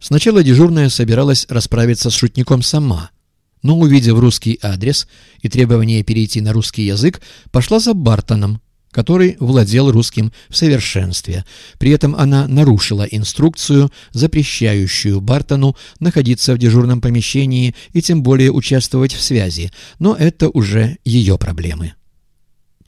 Сначала дежурная собиралась расправиться с шутником сама, но, увидев русский адрес и требование перейти на русский язык, пошла за Бартоном, который владел русским в совершенстве. При этом она нарушила инструкцию, запрещающую Бартону находиться в дежурном помещении и тем более участвовать в связи, но это уже ее проблемы.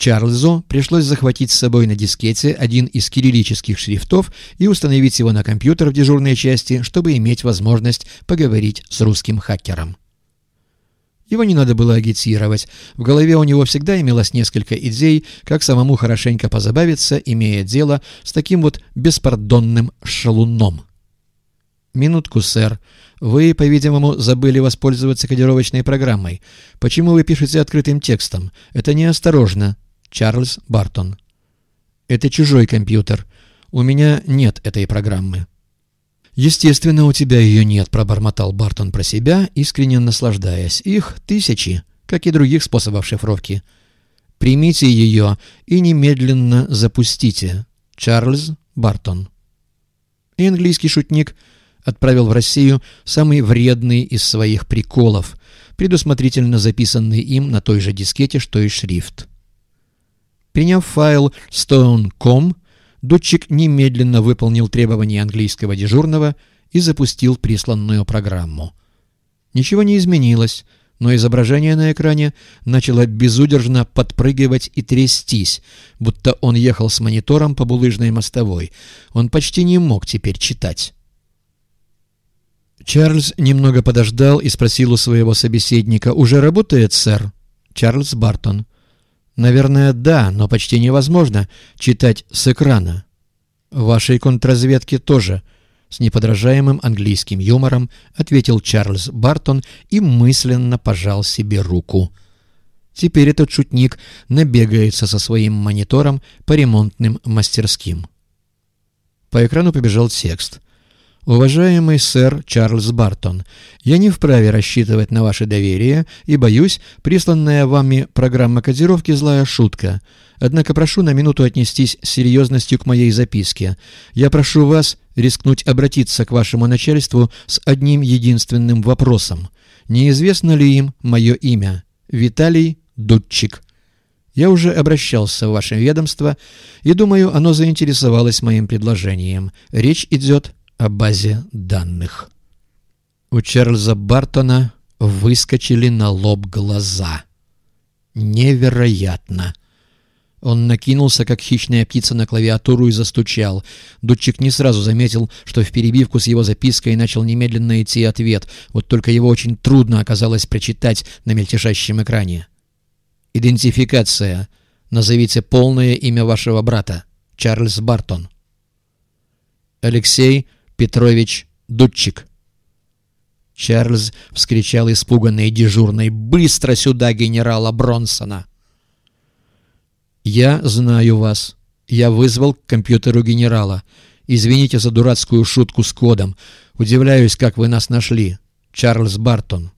Чарльзу пришлось захватить с собой на дискете один из кириллических шрифтов и установить его на компьютер в дежурной части, чтобы иметь возможность поговорить с русским хакером. Его не надо было агитировать. В голове у него всегда имелось несколько идей, как самому хорошенько позабавиться, имея дело с таким вот беспардонным шалуном. «Минутку, сэр. Вы, по-видимому, забыли воспользоваться кодировочной программой. Почему вы пишете открытым текстом? Это неосторожно. Чарльз Бартон». «Это чужой компьютер. У меня нет этой программы». «Естественно, у тебя ее нет», — пробормотал Бартон про себя, искренне наслаждаясь. «Их тысячи, как и других способов шифровки. Примите ее и немедленно запустите. Чарльз Бартон». И английский шутник отправил в Россию самый вредный из своих приколов, предусмотрительно записанный им на той же дискете, что и шрифт. Приняв файл stone.com, Датчик немедленно выполнил требования английского дежурного и запустил присланную программу. Ничего не изменилось, но изображение на экране начало безудержно подпрыгивать и трястись, будто он ехал с монитором по булыжной мостовой. Он почти не мог теперь читать. Чарльз немного подождал и спросил у своего собеседника, «Уже работает, сэр?» Чарльз Бартон. Наверное, да, но почти невозможно читать с экрана. Вашей контрразведке тоже, с неподражаемым английским юмором ответил Чарльз Бартон и мысленно пожал себе руку. Теперь этот шутник набегается со своим монитором по ремонтным мастерским. По экрану побежал текст — «Уважаемый сэр Чарльз Бартон, я не вправе рассчитывать на ваше доверие и, боюсь, присланная вами программа кодировки – злая шутка. Однако прошу на минуту отнестись с серьезностью к моей записке. Я прошу вас рискнуть обратиться к вашему начальству с одним единственным вопросом. Неизвестно ли им мое имя? Виталий Дудчик». Я уже обращался в ваше ведомство и, думаю, оно заинтересовалось моим предложением. Речь идет о базе данных. У Чарльза Бартона выскочили на лоб глаза. Невероятно! Он накинулся, как хищная птица, на клавиатуру и застучал. Дудчик не сразу заметил, что в перебивку с его запиской начал немедленно идти ответ, вот только его очень трудно оказалось прочитать на мельтешащем экране. «Идентификация. Назовите полное имя вашего брата. Чарльз Бартон». Алексей Петрович Дудчик. Чарльз вскричал испуганный дежурный. «Быстро сюда генерала Бронсона!» «Я знаю вас. Я вызвал к компьютеру генерала. Извините за дурацкую шутку с кодом. Удивляюсь, как вы нас нашли. Чарльз Бартон».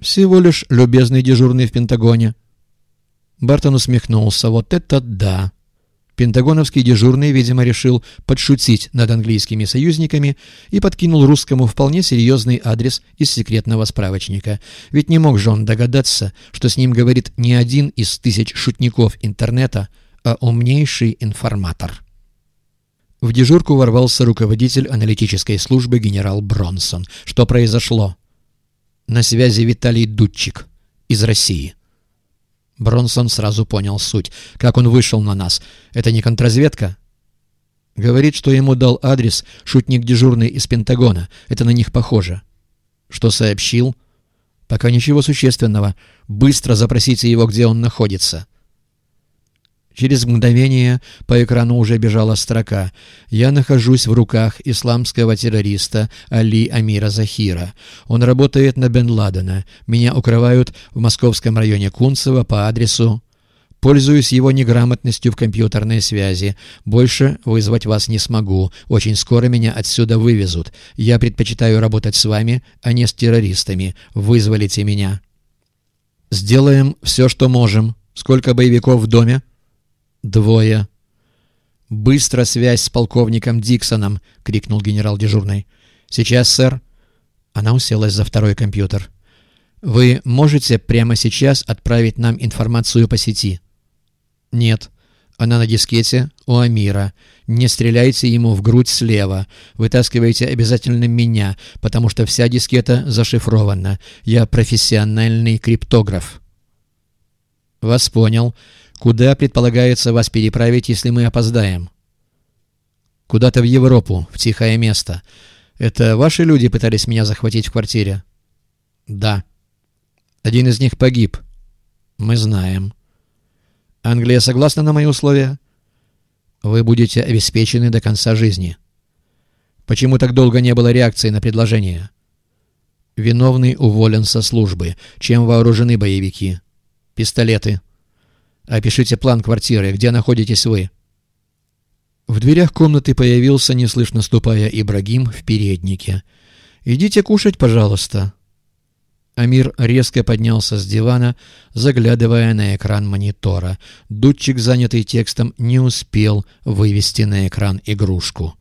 «Всего лишь любезный дежурный в Пентагоне». Бартон усмехнулся. «Вот это да!» Пентагоновский дежурный, видимо, решил подшутить над английскими союзниками и подкинул русскому вполне серьезный адрес из секретного справочника. Ведь не мог же он догадаться, что с ним говорит не один из тысяч шутников интернета, а умнейший информатор. В дежурку ворвался руководитель аналитической службы генерал Бронсон. Что произошло? На связи Виталий Дудчик из России. Бронсон сразу понял суть. Как он вышел на нас? Это не контрразведка? Говорит, что ему дал адрес шутник дежурный из Пентагона. Это на них похоже. Что сообщил? Пока ничего существенного. Быстро запросите его, где он находится. Через мгновение по экрану уже бежала строка «Я нахожусь в руках исламского террориста Али Амира Захира. Он работает на Бен Ладена. Меня укрывают в московском районе Кунцево по адресу...» Пользуюсь его неграмотностью в компьютерной связи. Больше вызвать вас не смогу. Очень скоро меня отсюда вывезут. Я предпочитаю работать с вами, а не с террористами. Вызволите меня. Сделаем все, что можем. Сколько боевиков в доме? «Двое». «Быстро связь с полковником Диксоном!» — крикнул генерал дежурный. «Сейчас, сэр». Она уселась за второй компьютер. «Вы можете прямо сейчас отправить нам информацию по сети?» «Нет». Она на дискете у Амира. Не стреляйте ему в грудь слева. Вытаскивайте обязательно меня, потому что вся дискета зашифрована. Я профессиональный криптограф. Вас понял. Куда предполагается вас переправить, если мы опоздаем? Куда-то в Европу, в тихое место. Это ваши люди пытались меня захватить в квартире? Да. Один из них погиб. Мы знаем. Англия согласна на мои условия? Вы будете обеспечены до конца жизни. Почему так долго не было реакции на предложение? Виновный уволен со службы. Чем вооружены боевики? Пистолеты. Опишите план квартиры. Где находитесь вы? В дверях комнаты появился, неслышно ступая, Ибрагим в переднике. «Идите кушать, пожалуйста». Амир резко поднялся с дивана, заглядывая на экран монитора. Дудчик, занятый текстом, не успел вывести на экран игрушку.